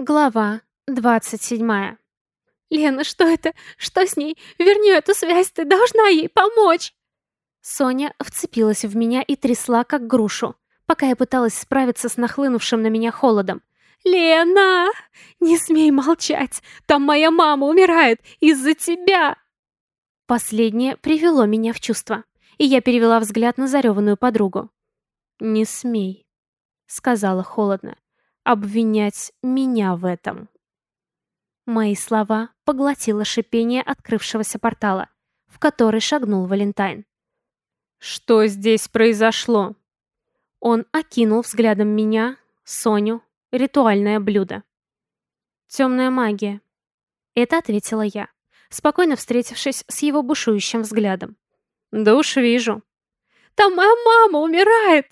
Глава двадцать седьмая. «Лена, что это? Что с ней? Верни эту связь, ты должна ей помочь!» Соня вцепилась в меня и трясла, как грушу, пока я пыталась справиться с нахлынувшим на меня холодом. «Лена! Не смей молчать! Там моя мама умирает из-за тебя!» Последнее привело меня в чувство, и я перевела взгляд на зареванную подругу. «Не смей», — сказала холодно обвинять меня в этом. Мои слова поглотило шипение открывшегося портала, в который шагнул Валентайн. «Что здесь произошло?» Он окинул взглядом меня, Соню, ритуальное блюдо. «Темная магия». Это ответила я, спокойно встретившись с его бушующим взглядом. «Да уж вижу». «Там моя мама умирает!»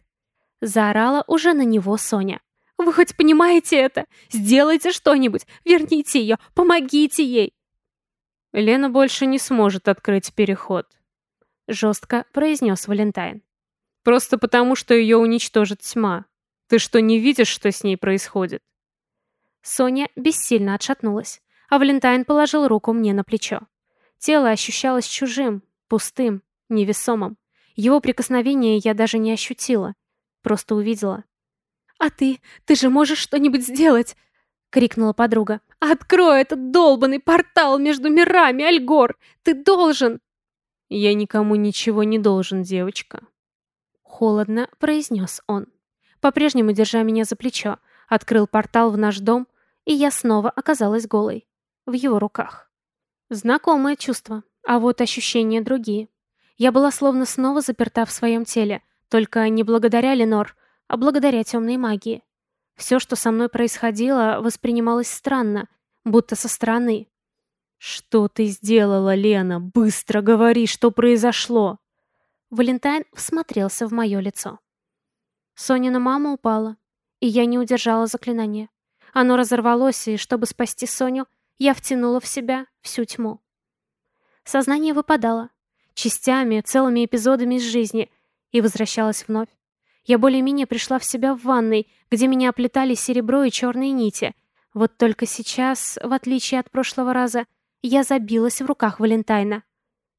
Заорала уже на него Соня. Вы хоть понимаете это? Сделайте что-нибудь, верните ее, помогите ей!» «Лена больше не сможет открыть переход», — жестко произнес Валентайн. «Просто потому, что ее уничтожит тьма. Ты что, не видишь, что с ней происходит?» Соня бессильно отшатнулась, а Валентайн положил руку мне на плечо. Тело ощущалось чужим, пустым, невесомым. Его прикосновение я даже не ощутила, просто увидела. «А ты? Ты же можешь что-нибудь сделать!» — крикнула подруга. «Открой этот долбанный портал между мирами, Альгор! Ты должен!» «Я никому ничего не должен, девочка!» Холодно произнес он. По-прежнему, держа меня за плечо, открыл портал в наш дом, и я снова оказалась голой. В его руках. Знакомое чувство, а вот ощущения другие. Я была словно снова заперта в своем теле, только не благодаря Ленор, а благодаря темной магии. Все, что со мной происходило, воспринималось странно, будто со стороны. «Что ты сделала, Лена? Быстро говори, что произошло!» Валентайн всмотрелся в мое лицо. Сонина мама упала, и я не удержала заклинание. Оно разорвалось, и чтобы спасти Соню, я втянула в себя всю тьму. Сознание выпадало, частями, целыми эпизодами из жизни, и возвращалось вновь. Я более-менее пришла в себя в ванной, где меня оплетали серебро и черные нити. Вот только сейчас, в отличие от прошлого раза, я забилась в руках Валентайна.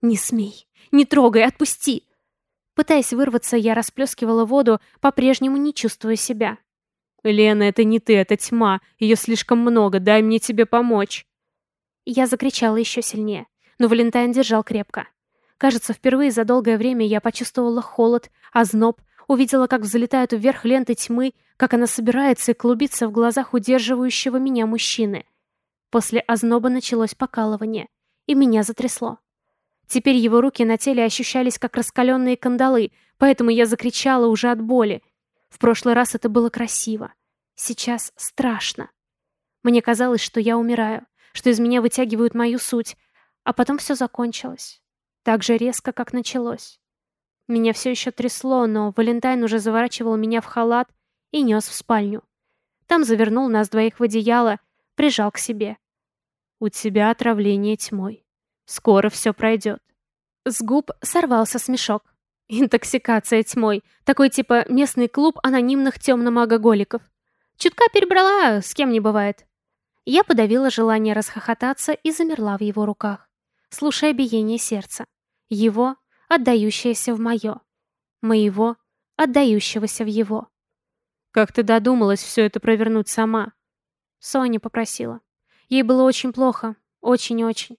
«Не смей! Не трогай! Отпусти!» Пытаясь вырваться, я расплескивала воду, по-прежнему не чувствуя себя. «Лена, это не ты, это тьма. Ее слишком много. Дай мне тебе помочь». Я закричала еще сильнее, но Валентайн держал крепко. Кажется, впервые за долгое время я почувствовала холод, озноб увидела, как взлетают вверх ленты тьмы, как она собирается и клубится в глазах удерживающего меня мужчины. После озноба началось покалывание, и меня затрясло. Теперь его руки на теле ощущались как раскаленные кандалы, поэтому я закричала уже от боли. В прошлый раз это было красиво. Сейчас страшно. Мне казалось, что я умираю, что из меня вытягивают мою суть, а потом все закончилось. Так же резко, как началось. Меня все еще трясло, но Валентайн уже заворачивал меня в халат и нес в спальню. Там завернул нас двоих в одеяло, прижал к себе. «У тебя отравление тьмой. Скоро все пройдет». С губ сорвался смешок. Интоксикация тьмой. Такой типа местный клуб анонимных темномагоголиков. Чутка перебрала, с кем не бывает. Я подавила желание расхохотаться и замерла в его руках, слушая биение сердца. Его отдающееся в мое. Моего, отдающегося в его. «Как ты додумалась все это провернуть сама?» Соня попросила. Ей было очень плохо. Очень-очень.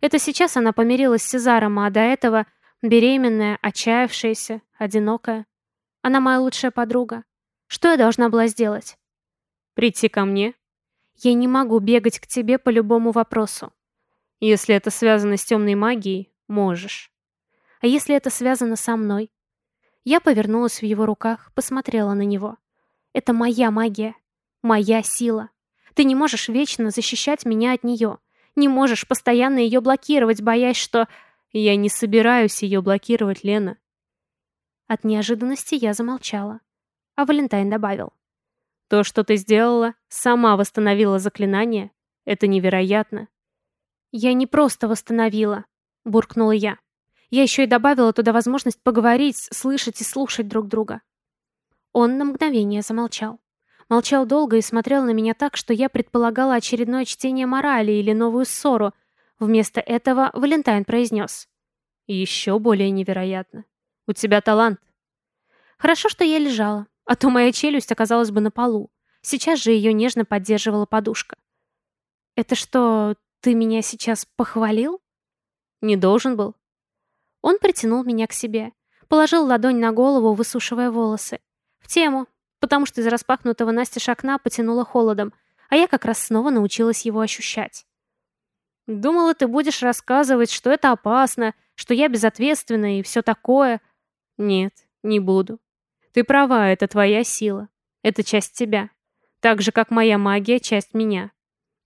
Это сейчас она помирилась с Сезаром, а до этого беременная, отчаявшаяся, одинокая. Она моя лучшая подруга. Что я должна была сделать? Прийти ко мне? Я не могу бегать к тебе по любому вопросу. Если это связано с темной магией, можешь. А если это связано со мной? Я повернулась в его руках, посмотрела на него. Это моя магия. Моя сила. Ты не можешь вечно защищать меня от нее. Не можешь постоянно ее блокировать, боясь, что... Я не собираюсь ее блокировать, Лена. От неожиданности я замолчала. А Валентайн добавил. То, что ты сделала, сама восстановила заклинание. Это невероятно. Я не просто восстановила, буркнула я. Я еще и добавила туда возможность поговорить, слышать и слушать друг друга. Он на мгновение замолчал. Молчал долго и смотрел на меня так, что я предполагала очередное чтение морали или новую ссору. Вместо этого Валентайн произнес. «Еще более невероятно. У тебя талант». Хорошо, что я лежала, а то моя челюсть оказалась бы на полу. Сейчас же ее нежно поддерживала подушка. «Это что, ты меня сейчас похвалил?» «Не должен был». Он притянул меня к себе, положил ладонь на голову, высушивая волосы. В тему, потому что из распахнутого настежь окна потянуло холодом, а я как раз снова научилась его ощущать. «Думала, ты будешь рассказывать, что это опасно, что я безответственна и все такое». «Нет, не буду. Ты права, это твоя сила. Это часть тебя. Так же, как моя магия, часть меня.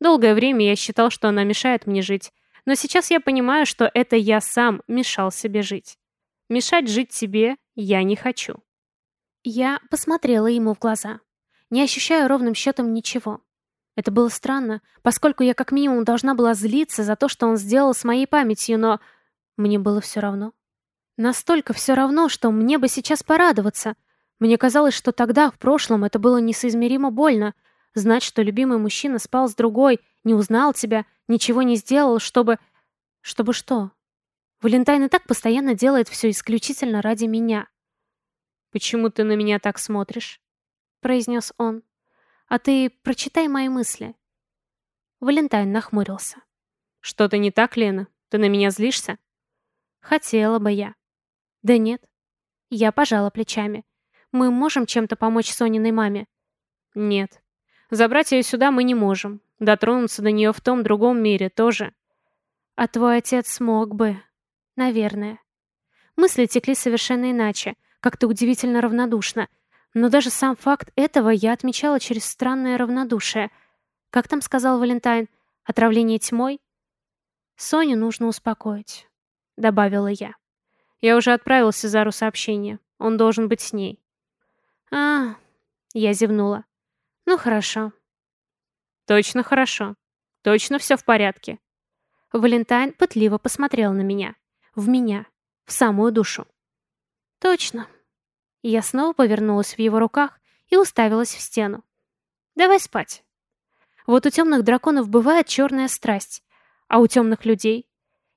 Долгое время я считал, что она мешает мне жить, но сейчас я понимаю, что это я сам мешал себе жить. Мешать жить себе я не хочу. Я посмотрела ему в глаза, не ощущая ровным счетом ничего. Это было странно, поскольку я как минимум должна была злиться за то, что он сделал с моей памятью, но мне было все равно. Настолько все равно, что мне бы сейчас порадоваться. Мне казалось, что тогда, в прошлом, это было несоизмеримо больно, Знать, что любимый мужчина спал с другой, не узнал тебя, ничего не сделал, чтобы... Чтобы что? Валентайн и так постоянно делает все исключительно ради меня. «Почему ты на меня так смотришь?» — произнес он. «А ты прочитай мои мысли». Валентайн нахмурился. «Что-то не так, Лена? Ты на меня злишься?» «Хотела бы я». «Да нет». Я пожала плечами. «Мы можем чем-то помочь Сониной маме?» «Нет». Забрать ее сюда мы не можем. Дотронуться до нее в том другом мире тоже. А твой отец смог бы. Наверное. Мысли текли совершенно иначе, как-то удивительно равнодушно. Но даже сам факт этого я отмечала через странное равнодушие. Как там сказал Валентайн? Отравление тьмой? Соню нужно успокоить, добавила я. Я уже отправил Сезару сообщение. Он должен быть с ней. А, я зевнула. Ну хорошо. Точно хорошо. Точно все в порядке. Валентайн пытливо посмотрел на меня. В меня. В самую душу. Точно. Я снова повернулась в его руках и уставилась в стену. Давай спать. Вот у темных драконов бывает черная страсть, а у темных людей...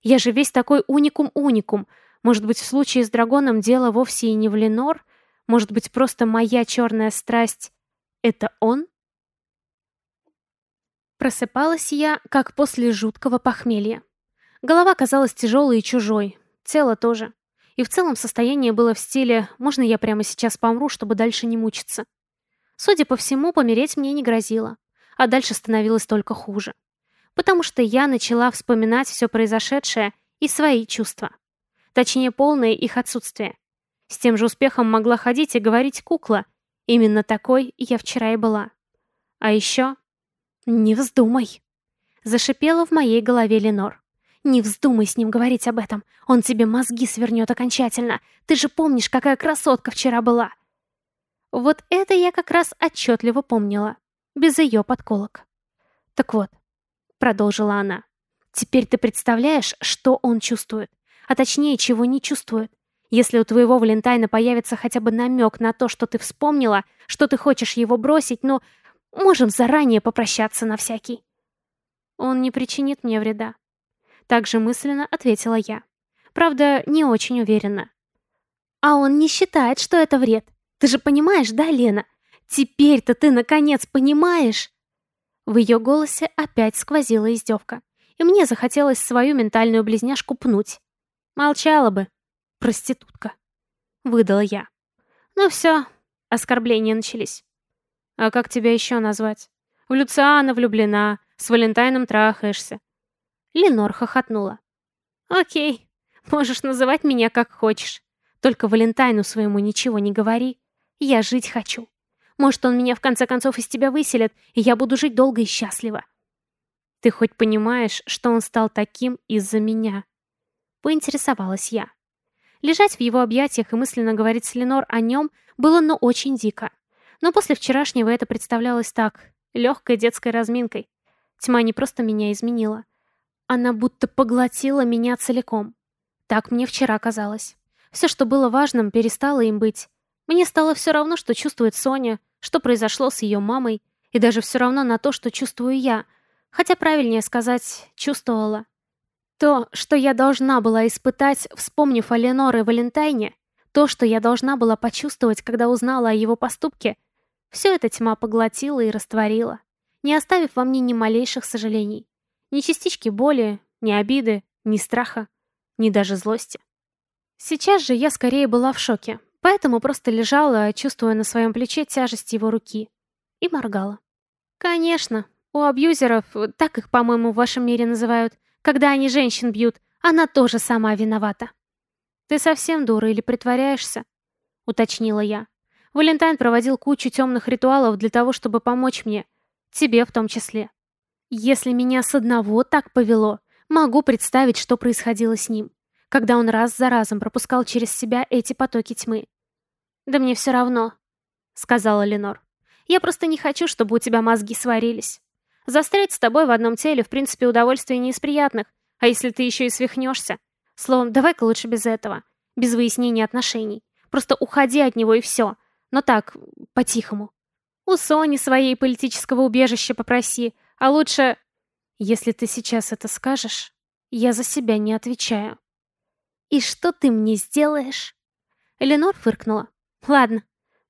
Я же весь такой уникум-уникум. Может быть, в случае с драконом дело вовсе и не в Ленор? Может быть, просто моя черная страсть это он? Просыпалась я, как после жуткого похмелья. Голова казалась тяжелой и чужой, тело тоже. И в целом состояние было в стиле «можно я прямо сейчас помру, чтобы дальше не мучиться?». Судя по всему, помереть мне не грозило, а дальше становилось только хуже. Потому что я начала вспоминать все произошедшее и свои чувства. Точнее, полное их отсутствие. С тем же успехом могла ходить и говорить кукла, Именно такой я вчера и была. А еще... «Не вздумай!» Зашипела в моей голове Ленор. «Не вздумай с ним говорить об этом. Он тебе мозги свернет окончательно. Ты же помнишь, какая красотка вчера была!» Вот это я как раз отчетливо помнила. Без ее подколок. «Так вот», — продолжила она, — «теперь ты представляешь, что он чувствует. А точнее, чего не чувствует. Если у твоего Валентайна появится хотя бы намек на то, что ты вспомнила, что ты хочешь его бросить, ну, можем заранее попрощаться на всякий. Он не причинит мне вреда. Также мысленно ответила я. Правда, не очень уверенно. А он не считает, что это вред. Ты же понимаешь, да, Лена? Теперь-то ты наконец понимаешь? В ее голосе опять сквозила издевка. И мне захотелось свою ментальную близняшку пнуть. Молчала бы, проститутка. Выдала я. Ну все, оскорбления начались. А как тебя еще назвать? В Люциана влюблена, с Валентайном трахаешься. Ленор хохотнула. Окей, можешь называть меня как хочешь. Только Валентайну своему ничего не говори. Я жить хочу. Может, он меня в конце концов из тебя выселит, и я буду жить долго и счастливо. Ты хоть понимаешь, что он стал таким из-за меня? Поинтересовалась я. Лежать в его объятиях и мысленно говорить с Ленор о нем было, но очень дико. Но после вчерашнего это представлялось так, легкой детской разминкой. Тьма не просто меня изменила. Она будто поглотила меня целиком. Так мне вчера казалось. Все, что было важным, перестало им быть. Мне стало все равно, что чувствует Соня, что произошло с ее мамой, и даже все равно на то, что чувствую я, хотя правильнее сказать «чувствовала». То, что я должна была испытать, вспомнив о Леноре Валентайне, то, что я должна была почувствовать, когда узнала о его поступке, все это тьма поглотила и растворила, не оставив во мне ни малейших сожалений, ни частички боли, ни обиды, ни страха, ни даже злости. Сейчас же я скорее была в шоке, поэтому просто лежала, чувствуя на своем плече тяжесть его руки, и моргала. Конечно, у абьюзеров, так их, по-моему, в вашем мире называют, когда они женщин бьют, она тоже сама виновата. «Ты совсем дура или притворяешься?» — уточнила я. Валентайн проводил кучу темных ритуалов для того, чтобы помочь мне. Тебе в том числе. Если меня с одного так повело, могу представить, что происходило с ним, когда он раз за разом пропускал через себя эти потоки тьмы. «Да мне все равно», — сказала Ленор. «Я просто не хочу, чтобы у тебя мозги сварились. Застрять с тобой в одном теле, в принципе, удовольствие не из приятных, а если ты еще и свихнешься? Словом, давай-ка лучше без этого, без выяснения отношений. Просто уходи от него и все. Но так, по-тихому. У Сони своей политического убежища попроси, а лучше... Если ты сейчас это скажешь, я за себя не отвечаю. И что ты мне сделаешь? Эленор фыркнула. Ладно,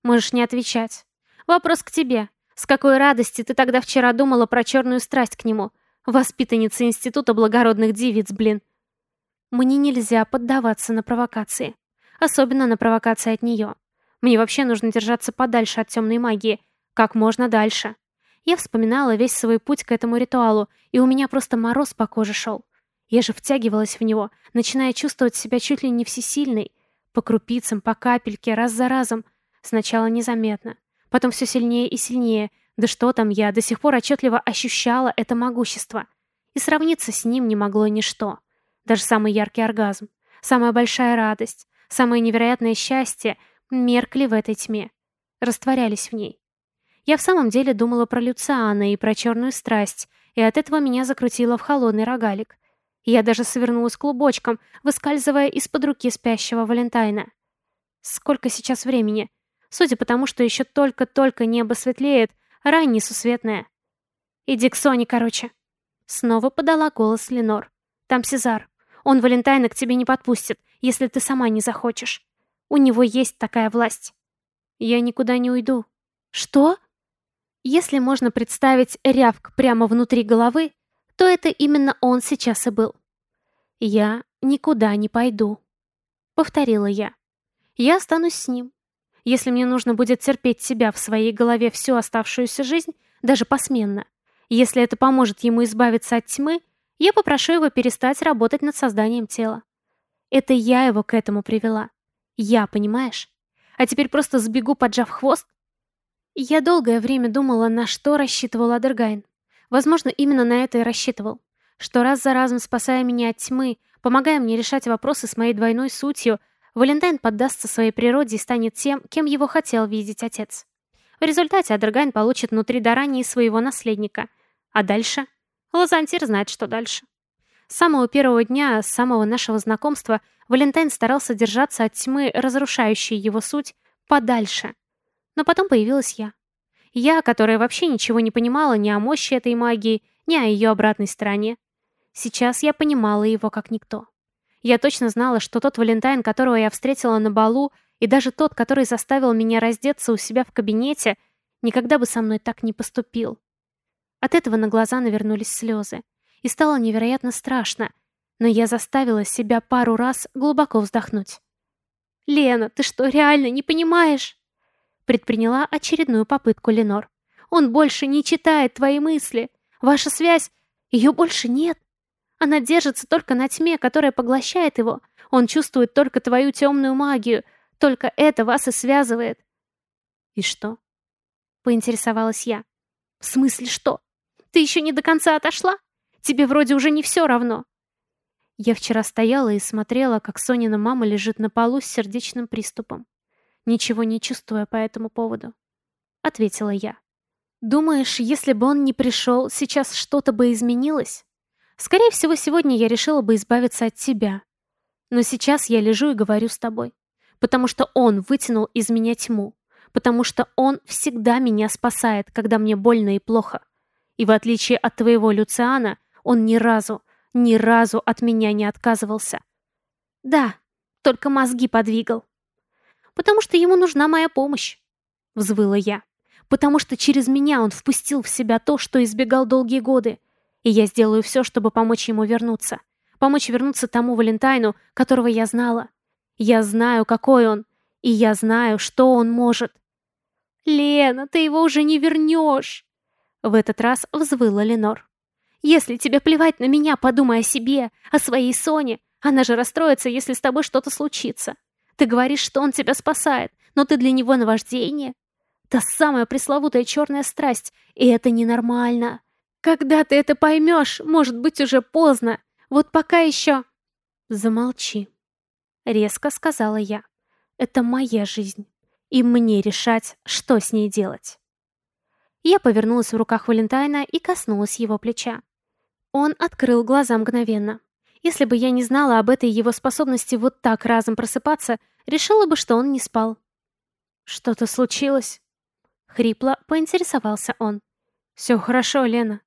можешь не отвечать. Вопрос к тебе. С какой радости ты тогда вчера думала про черную страсть к нему? Воспитанница Института благородных девиц, блин. Мне нельзя поддаваться на провокации. Особенно на провокации от нее. Мне вообще нужно держаться подальше от темной магии. Как можно дальше. Я вспоминала весь свой путь к этому ритуалу, и у меня просто мороз по коже шел. Я же втягивалась в него, начиная чувствовать себя чуть ли не всесильной. По крупицам, по капельке, раз за разом. Сначала незаметно. Потом все сильнее и сильнее. Да что там, я до сих пор отчетливо ощущала это могущество. И сравниться с ним не могло ничто. Даже самый яркий оргазм, самая большая радость, самое невероятное счастье меркли в этой тьме. Растворялись в ней. Я в самом деле думала про Люциана и про черную страсть, и от этого меня закрутило в холодный рогалик. Я даже свернулась клубочком, выскальзывая из-под руки спящего Валентайна. Сколько сейчас времени? Судя по тому, что еще только-только небо светлеет, рань несусветная. «Иди к Соне, короче». Снова подала голос Ленор. «Там Сезар. Он Валентайна к тебе не подпустит, если ты сама не захочешь. У него есть такая власть». «Я никуда не уйду». «Что?» Если можно представить рявк прямо внутри головы, то это именно он сейчас и был. «Я никуда не пойду», — повторила я. «Я останусь с ним. Если мне нужно будет терпеть себя в своей голове всю оставшуюся жизнь, даже посменно, если это поможет ему избавиться от тьмы, я попрошу его перестать работать над созданием тела. Это я его к этому привела. Я, понимаешь? А теперь просто сбегу, поджав хвост? Я долгое время думала, на что рассчитывал Адергайн. Возможно, именно на это и рассчитывал. Что раз за разом, спасая меня от тьмы, помогая мне решать вопросы с моей двойной сутью, Валентайн поддастся своей природе и станет тем, кем его хотел видеть отец. В результате Адергайн получит внутри Дарании своего наследника. А дальше? Лазантир знает, что дальше. С самого первого дня, с самого нашего знакомства, Валентайн старался держаться от тьмы, разрушающей его суть, подальше. Но потом появилась я. Я, которая вообще ничего не понимала ни о мощи этой магии, ни о ее обратной стороне. Сейчас я понимала его как никто. Я точно знала, что тот Валентайн, которого я встретила на балу, и даже тот, который заставил меня раздеться у себя в кабинете, никогда бы со мной так не поступил. От этого на глаза навернулись слезы. И стало невероятно страшно. Но я заставила себя пару раз глубоко вздохнуть. «Лена, ты что, реально не понимаешь?» Предприняла очередную попытку Ленор. «Он больше не читает твои мысли. Ваша связь... Ее больше нет. Она держится только на тьме, которая поглощает его. Он чувствует только твою темную магию. Только это вас и связывает. И что? Поинтересовалась я. В смысле что? Ты еще не до конца отошла? Тебе вроде уже не все равно. Я вчера стояла и смотрела, как Сонина мама лежит на полу с сердечным приступом. Ничего не чувствуя по этому поводу. Ответила я. Думаешь, если бы он не пришел, сейчас что-то бы изменилось? Скорее всего, сегодня я решила бы избавиться от тебя. Но сейчас я лежу и говорю с тобой. Потому что он вытянул из меня тьму. потому что он всегда меня спасает, когда мне больно и плохо. И в отличие от твоего Люциана, он ни разу, ни разу от меня не отказывался. Да, только мозги подвигал. Потому что ему нужна моя помощь, взвыла я. Потому что через меня он впустил в себя то, что избегал долгие годы. И я сделаю все, чтобы помочь ему вернуться. Помочь вернуться тому Валентайну, которого я знала. Я знаю, какой он, и я знаю, что он может. «Лена, ты его уже не вернешь!» В этот раз взвыла Ленор. «Если тебе плевать на меня, подумай о себе, о своей Соне. Она же расстроится, если с тобой что-то случится. Ты говоришь, что он тебя спасает, но ты для него наваждение. Та самая пресловутая черная страсть, и это ненормально. Когда ты это поймешь, может быть уже поздно. Вот пока еще...» «Замолчи», — резко сказала я. «Это моя жизнь, и мне решать, что с ней делать». Я повернулась в руках Валентайна и коснулась его плеча. Он открыл глаза мгновенно. Если бы я не знала об этой его способности вот так разом просыпаться, решила бы, что он не спал. «Что-то случилось?» Хрипло поинтересовался он. «Все хорошо, Лена».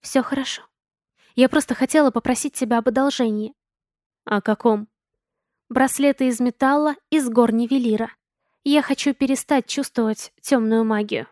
«Все хорошо. Я просто хотела попросить тебя об одолжении». «О каком?» «Браслеты из металла из гор Нивелира. Я хочу перестать чувствовать темную магию».